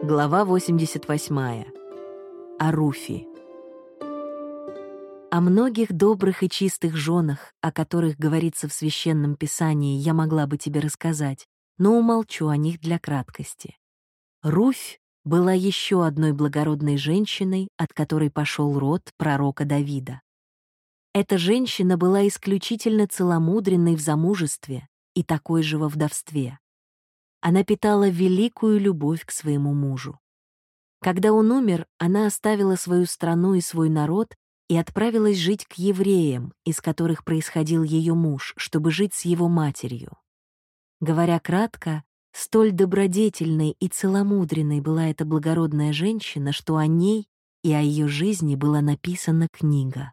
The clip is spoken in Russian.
Глава 88. О Руфи. О многих добрых и чистых женах, о которых говорится в Священном Писании, я могла бы тебе рассказать, но умолчу о них для краткости. Руфь была еще одной благородной женщиной, от которой пошел род пророка Давида. Эта женщина была исключительно целомудренной в замужестве и такой же во вдовстве она питала великую любовь к своему мужу. Когда он умер, она оставила свою страну и свой народ и отправилась жить к евреям, из которых происходил ее муж, чтобы жить с его матерью. Говоря кратко, столь добродетельной и целомудренной была эта благородная женщина, что о ней и о ее жизни была написана книга.